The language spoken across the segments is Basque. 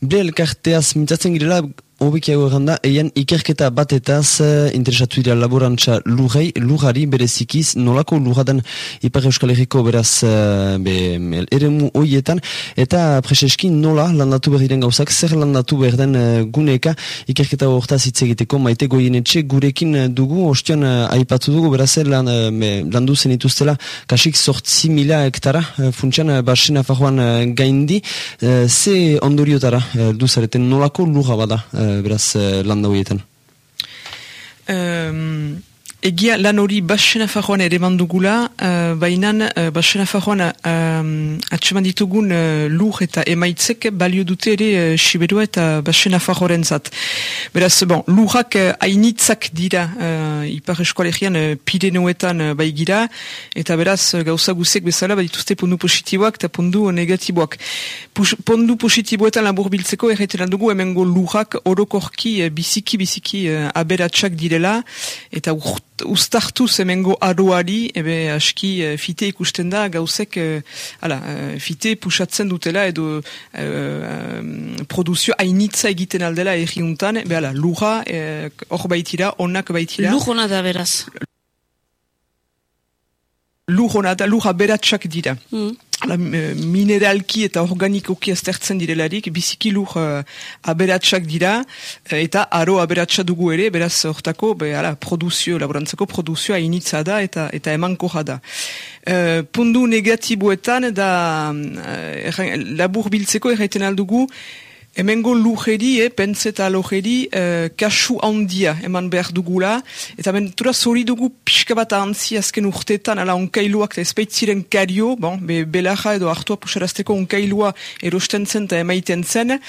Ble elkarteaz mintzatzen girela, Obikiago da, eian ikerketa batetaz uh, interesatu dira laborantza lurrei, lurrari berezikiz, nolako lurradan Ipar Euskal Herriko beraz uh, be, eremu oietan, eta preseski nola landatu behar diren gauzak, zer landatu behar den uh, guneka ikerketa horretaz hitz egiteko, maite goienetxe gurekin dugu, ostion uh, aipatu dugu, beraz lan, uh, landu zen ituztela, kasik sortzi mila hektara, uh, funtsian barsena fajoan gaindi, uh, ze ondoriotara uh, duzareten nolako lurra bada, beraz landa horietan? Um, egia lan hori basena fajoan ere mandugula, uh, baina uh, basena fajoan um, atseman ditugun uh, lur eta emaitzek balio dute ere uh, siberua eta basena fajoren zat. Beraz, bon, lurrak uh, hainitzak dira uh, ipar eskualegian uh, pirenoetan uh, bai gira, eta beraz gauza guzek bezala badituzte pondu positiboak eta pondu negatiboak. Pus, pondu positiboetan labur biltzeko erreteran dugu hemengo lurrak orokorki uh, biziki biziki uh, aberatsak direla, eta urt ustartu zemengo aroari, ebe aski uh, fite ikusten da gauzek uh, ala, uh, fite pusatzen dutela edo uh, uh, produzio hainitza egiten aldela egiuntan, ebe ala, lura hor uh, baitira, onak baitira. Lujona da beraz. Lujona da, luja beratsak dira. Mm ala, mineralki eta organikoki aztertzen direlarik, biziki lur uh, aberatsak dira, eh, eta aro aberatsa dugu ere, beraz hortako, be, ala, produzio, laborantzako produzioa initza da eta eta emanko da. Uh, pundu negatiboetan da uh, labur biltzeko erraiten aldugu, Hemengo lujeri, eh, pentseta lujeri, eh, kasu handia eman behar dugula. Eta bentura zori dugu pixka bat ahantzi azken urtetan, ala onkailuak eta ezpeitziren kario, bon, be, belaja edo hartua pusarazteko onkailua erosten zen eta emaiten zen.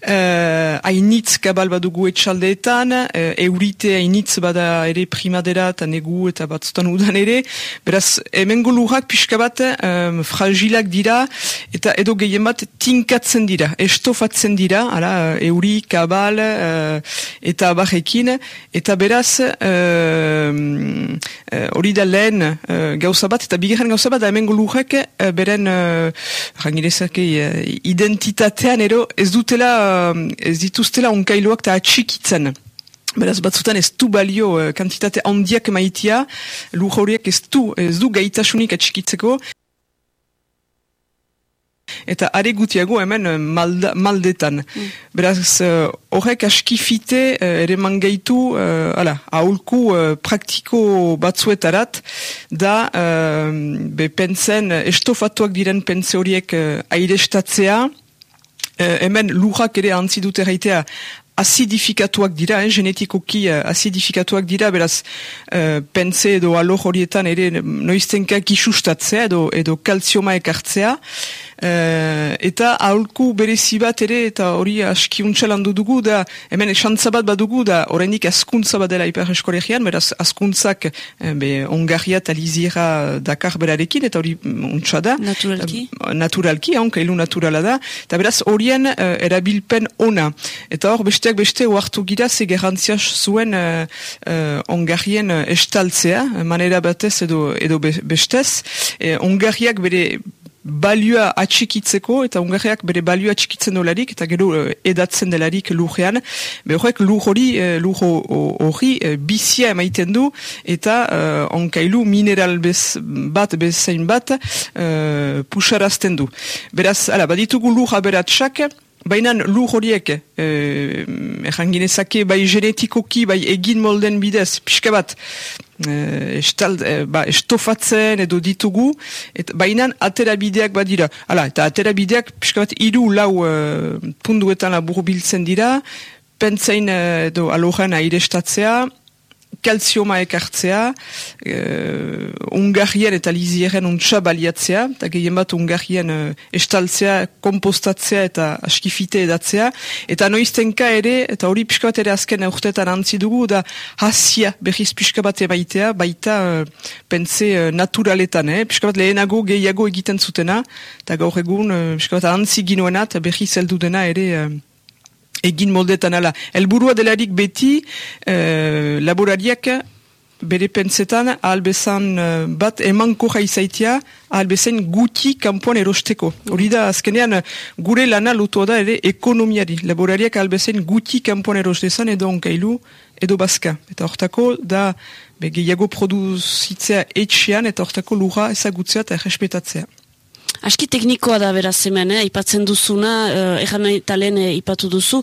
Eh, ainitz kabal badugu etxaldeetan, eh, eurite ainitz bada ere primadera eta negu eta batzutan udan ere. Beraz, hemengo lujak pixka bat eh, fragilak dira eta edo gehien bat tinkatzen dira, estofatzen dira dira, ala, euri, kabal, uh, eta barrekin, eta beraz, uh, hori uh, da lehen uh, gauza bat, eta bigarren gauza bat, da hemen gulurek, uh, beren, uh, identitatean, ero, ez dutela, ez dituztela onkailoak eta atxikitzen. Beraz, batzutan ez du balio kantitate handiak maitia, lur horiek ez du, ez du gaitasunik atxikitzeko, eta are gutiago hemen eh, malda, maldetan. Mm. Beraz, eh, horrek uh, askifite uh, ere mangaitu, uh, ala, aulku uh, praktiko batzuetarat, da uh, be pensen, estofatuak diren pense horiek uh, airestatzea, uh, hemen lujak ere antzidut erraitea, acidifikatuak dira, eh, genetikoki uh, acidifikatuak dira, beraz, uh, pense edo alo horietan ere noiztenka kisustatzea edo, edo kalzioma ekartzea, Uh, eta aholku berezi bat ere eta hori askiuntza landu dugu da hemen esantza bat badugu da horrendik askuntza bat dela hiper eskolegian beraz askuntzak be, ongarria eta liziera dakar berarekin eta hori untsa da. Naturalki. Uh, naturalki, onkailu naturala da. Eta beraz horien uh, erabilpen ona. Eta hor besteak beste oartu gira ze gerantziaz zuen uh, uh, ongarrien estaltzea manera batez edo, edo bestez. Uh, ongarriak bere balioa atxikitzeko eta ungarriak bere balioa atxikitzen dolarik eta gero uh, edatzen delarik lurrean. Behorek lur hori, uh, lur hori uh, bizia emaiten du eta uh, onkailu mineral bez, bat bezain bat uh, pusarazten du. Beraz, ala, baditugu lur aberatsak, Baina lur horiek, eh, erranginezake, bai genetikoki, bai egin molden bidez, pixka bat, eh, estald, eh, ba, estofatzen edo ditugu, et, baina aterabideak badira. Hala, eta aterabideak pixka bat iru lau eh, punduetan labur biltzen dira, pentsain eh, edo alojan airestatzea, kalzioma ekartzea, uh, ungarrien eta lizieren untsa baliatzea, eta gehien bat ungarrien uh, estaltzea, kompostatzea eta askifite edatzea, eta noiztenka ere, eta hori pixka bat ere azken urtetan antzi dugu, da hasia behiz pixka bat ebaitea, baita uh, pense uh, naturaletan, eh? pixka bat lehenago gehiago egiten zutena, eta gaur egun uh, pixka bat antzi ginoena, eta behiz heldu dena ere... Uh, egin moldetan ala. Elburua delarik beti uh, laborariak bere pentsetan ahalbezan uh, bat emanko jaizaitia ahalbezain guti kanpoan erosteko. Hori da, azkenean gure lana lutua da ere ekonomiari. Laborariak ahalbezain guti kanpoan erostezan edo onkailu edo bazka. Eta hortako da gehiago produzitzea etxean eta hortako lura ezagutzea eta errespetatzea. Aski teknikoa da beraz hemen, eh? ipatzen duzuna, uh, erran talen eh, ipatu duzu.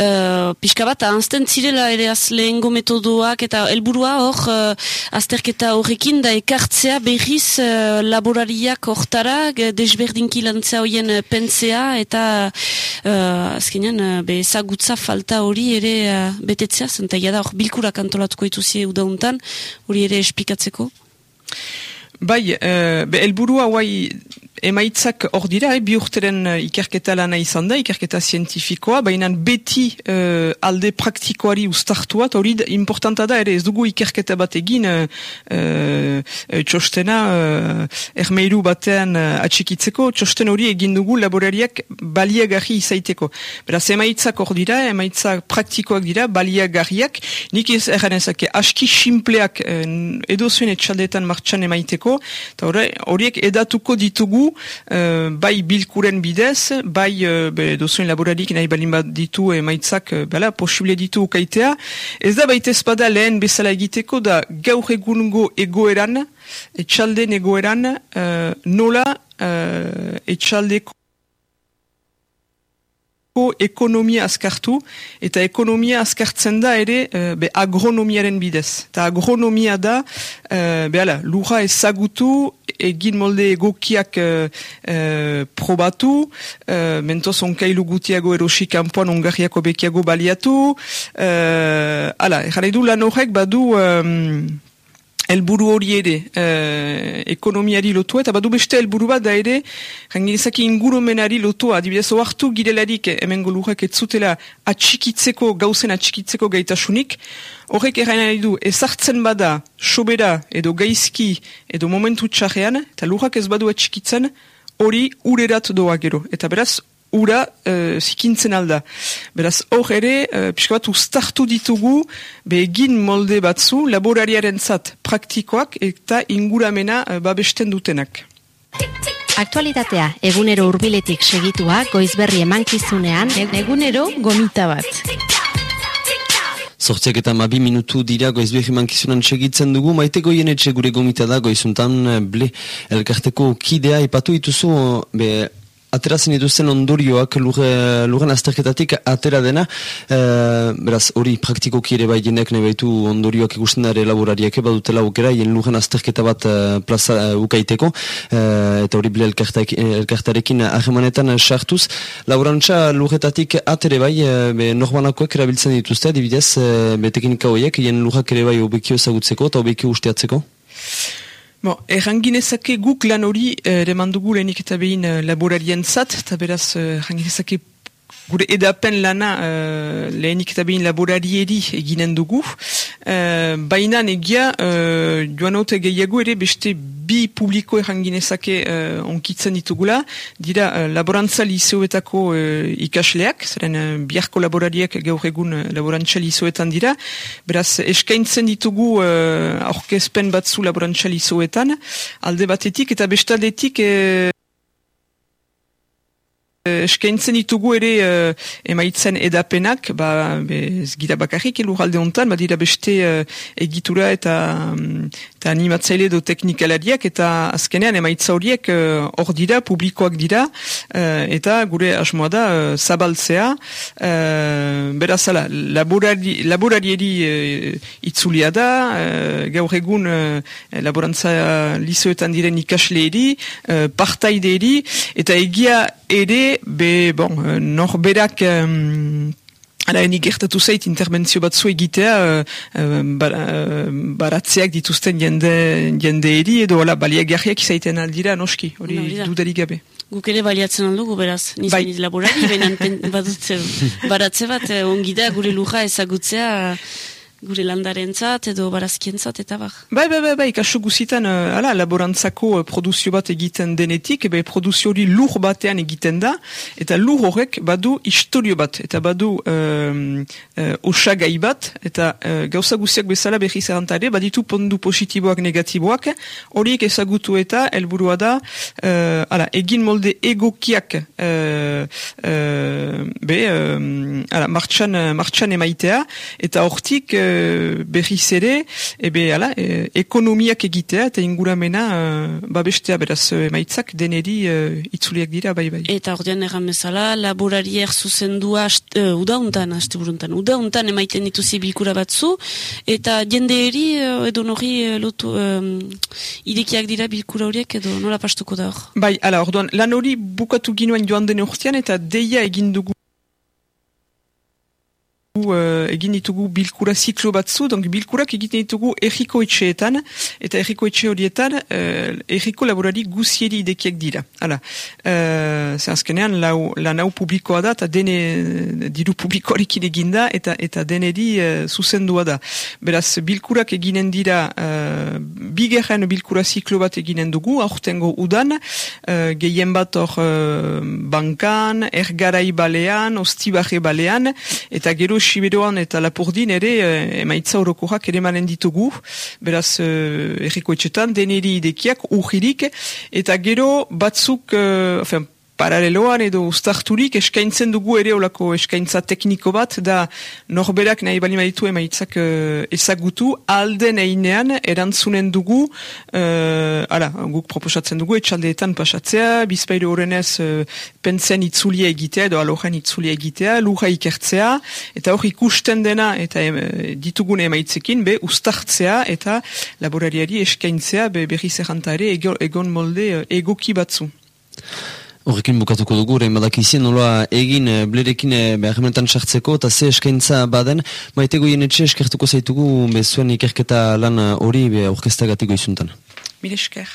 Uh, pixka bat, anzten zirela ere az lehengo metodoak eta helburua hor, uh, azterketa horrekin da ekartzea berriz uh, laborariak hortara, desberdinki lantzea hoien pentsea eta uh, azkenean uh, be ezagutza falta hori ere uh, betetzea, zenta da hor bilkurak antolatuko ituzi eudauntan, hori ere esplikatzeko. Bai, uh, be, elburua guai emaitzak hor dira, eh, bi urteren uh, ikerketa lana izan da, ikerketa zientifikoa, baina beti uh, alde praktikoari ustartua, hori importanta da, ere ez dugu ikerketa bat egin uh, uh, txostena uh, ermeiru batean atxikitzeko, txosten hori egin dugu laborariak baliagarri izaiteko. Beraz, emaitzak hor dira, emaitzak praktikoak dira, baliagarriak, nik ez erranezake, aski simpleak edo zuen etxaldetan martxan emaiteko, eta horiek edatuko ditugu uh, bai bilkuren bidez, bai uh, be, dozuen laborarik nahi balin bat ditu emaitzak uh, bela, posible ditu ukaitea. Ez da baita espada lehen bezala egiteko da gaur egungo egoeran, etxalden egoeran, uh, nola uh, etxaldeko ekonomia azkartu, eta ekonomia azkartzen da ere uh, be agronomiaren bidez. Eta agronomia da, uh, behala, lura ezagutu, egin molde egokiak uh, probatu, uh, mentoz onkailu gutiago erosi kanpoan ongarriako bekiago baliatu, uh, ala, du lan horrek badu... Um, elburu hori ere eh, ekonomiari lotua, eta badu beste elburu bat da ere, jangirezaki ingurumenari lotua, adibidez, oartu girelarik hemen golurrak etzutela atxikitzeko, gauzen atxikitzeko gaitasunik, horrek errain nahi du, ezartzen bada, sobera, edo gaizki, edo momentu txarrean, eta lurrak ez badu atxikitzen, hori urerat doa gero. Eta beraz, ura uh, zikintzen alda. Beraz, hor ere, uh, pixka bat ustartu ditugu, begin molde batzu, laborariaren zat praktikoak eta inguramena uh, babesten dutenak. Aktualitatea, egunero urbiletik segitua, goizberri emankizunean, egunero gomita bat. Zortziak eta mabi minutu dira goizbegi mankizunan segitzen dugu, maite goien etxe gure gomita da goizuntan ble elkarteko kidea ipatu ituzu, be, ateratzen dituzten ondorioak luren azterketatik atera dena, e, beraz hori praktikoki ere bai jendeak nebaitu ondorioak ikusten dara elaborariak eba dutela ukera, jen luren azterketa bat uh, plaza uh, ukaiteko, eta hori bile elkartarekin ahemanetan sartuz. Laborantza luretatik atere bai, be, norbanakoek erabiltzen dituzte, dibidez, be, teknika horiek, jen lurrak ere bai obekio ezagutzeko eta obekio usteatzeko? Bon, erranginezake guk lan hori, eh, remandugu lehenik eta behin eh, laborarien zat, eta beraz, eh, erranginezake gure edapen lana uh, lehenik eta behin laborarieri eginen dugu. Uh, Baina negia, uh, joan haute gehiago ere beste bi publiko erranginezake uh, onkitzen ditugula. Dira, uh, laborantza liceoetako uh, ikasleak, zeren uh, biharko laborariak gaur egun uh, laborantza liceoetan dira. Beraz, eskaintzen ditugu uh, aurkezpen batzu laborantza liceoetan, alde batetik eta bestaldetik... Uh, eskaintzen ditugu ere uh, emaitzen edapenak, ba, ez gira bakarrik elurralde hontan, badira beste uh, egitura eta, um, eta animatzaile do teknikalariak, eta azkenean emaitza horiek eh, hor uh, dira, publikoak dira, eta gure asmoa da uh, zabaltzea, uh, berazala, laborari, laborarieri uh, itzulia da, uh, gaur egun uh, laborantza lizoetan diren ikasleeri, uh, partaideeri, eta egia ere, be, bon, euh, norberak... Um, Hala, enik gertatu zait interbentzio bat egitea uh, uh, baratzeak dituzten jende, jende eri edo hala, baliagarriak izaiten aldira noski, hori dudarik gabe. Guk ere baliatzen aldugu, beraz, nizan bai. laborari, benan badut baratze bat, ongida gure luja ezagutzea, gure landarentzat edo barazkientzat eta bar. Bai, bai, bai, bai, kasu guzitan, uh, ala, laborantzako uh, produzio bat egiten denetik, ebe produzio hori lur batean egiten da, eta lur horrek badu historio bat, eta badu um, uh, osagai bat, eta uh, gauza guziak bezala berri zerantare, baditu pondu positiboak negatiboak, horiek ezagutu eta helburua da, uh, ala, egin molde egokiak uh, uh, be, um, ala, martxan, martxan emaitea, eta hortik, berriz ere, ebe, ala, e, ekonomiak egitea eta inguramena uh, babestea beraz emaitzak deneri uh, itzuliak dira, bai, bai. Eta ordean erran bezala, laborari erzuzendua uh, udauntan, haste buruntan, udauntan emaiten dituzi bilkura batzu, eta jende eri, edo nori, lotu, irekiak dira bilkura horiek, edo nola pastuko da hor? Bai, ala, orduan, lan hori bukatu ginoen joan den urtean, eta deia egin dugu uh, egin ditugu bilkura ziklo batzu, donk bilkurak egiten ditugu erriko etxeetan, eta erriko etxe horietan uh, erriko laborari guzieri idekiak dira. Hala, uh, azkenean, lau, lan hau publikoa da, eta dene diru publikoarekin eginda, eta eta deneri uh, zuzendua da. Beraz, bilkurak eginen dira, uh, bigerren bilkura ziklo bat eginen dugu, aurtengo udan, uh, gehien bat hor uh, bankan, ergarai balean, ostibarre balean, eta gero Siberoan eta Lapurdin ere eh, emaitza orokoak ere manen ditugu, beraz eh, erriko etxetan, deneri idekiak, urgirik, eta gero batzuk, eh, paraleloan edo ustarturik eskaintzen dugu ere olako eskaintza tekniko bat, da norberak nahi bali maitu emaitzak uh, ezagutu, alden einean erantzunen dugu, uh, ara, guk proposatzen dugu, etxaldeetan pasatzea, bizpailu horrenez uh, pentsen itzulia egitea edo alojan itzulia egitea, luja ikertzea, eta hor ikusten dena eta e, ditugune emaitzekin, be, ustartzea eta laborariari eskaintzea, be, berri zerrantare egon molde egoki batzu. Horrekin bukatuko dugu, rein badakizien nola egin eh, blerekin eh, beharremenetan sartzeko eta ze eskaintza baden, maitego etxe eskertuko zaitugu bezuen ikerketa lan hori be orkestagatik izuntan. Mire esker.